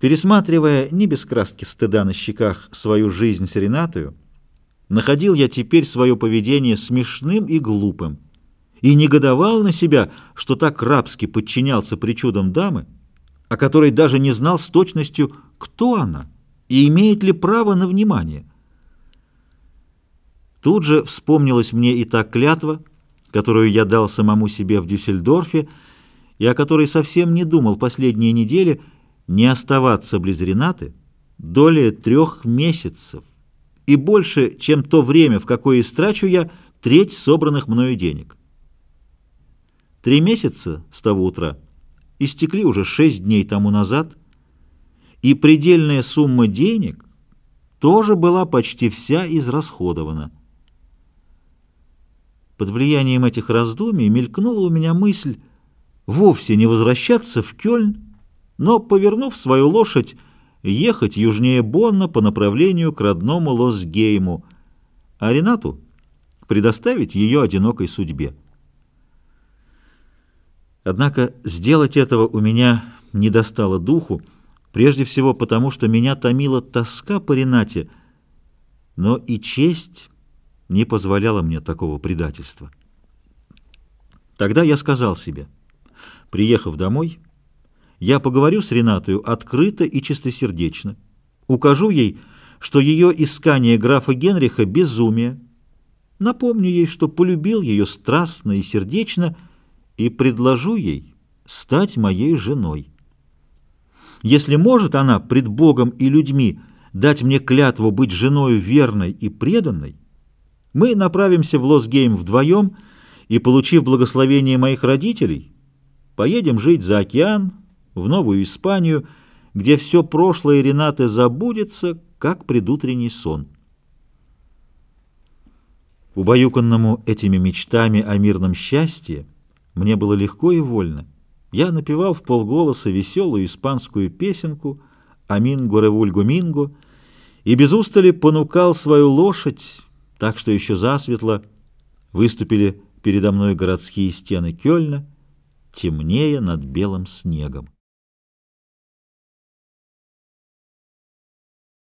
Пересматривая не без краски стыда на щеках свою жизнь с Ренатою, находил я теперь свое поведение смешным и глупым и негодовал на себя, что так рабски подчинялся причудам дамы, о которой даже не знал с точностью, кто она и имеет ли право на внимание. Тут же вспомнилась мне и та клятва, которую я дал самому себе в Дюссельдорфе, и о которой совсем не думал последние недели, не оставаться близ Ренаты долее трех месяцев и больше, чем то время, в какое истрачу я треть собранных мною денег. Три месяца с того утра истекли уже шесть дней тому назад, и предельная сумма денег тоже была почти вся израсходована. Под влиянием этих раздумий мелькнула у меня мысль вовсе не возвращаться в Кёльн, но, повернув свою лошадь, ехать южнее Бонна по направлению к родному Лосгейму, а Ренату предоставить ее одинокой судьбе. Однако сделать этого у меня не достало духу, прежде всего потому, что меня томила тоска по Ренате, но и честь не позволяла мне такого предательства. Тогда я сказал себе, приехав домой, я поговорю с Ренатою открыто и чистосердечно, укажу ей, что ее искание графа Генриха — безумие, напомню ей, что полюбил ее страстно и сердечно, и предложу ей стать моей женой. Если может она пред Богом и людьми дать мне клятву быть женою верной и преданной, мы направимся в Лосгейм вдвоем и, получив благословение моих родителей, поедем жить за океан, в Новую Испанию, где все прошлое Ренаты забудется, как предутренний сон. Убаюканному этими мечтами о мирном счастье мне было легко и вольно. Я напевал в полголоса веселую испанскую песенку «Аминго ревульго минго» и без устали понукал свою лошадь, так что еще засветло выступили передо мной городские стены Кёльна, темнее над белым снегом.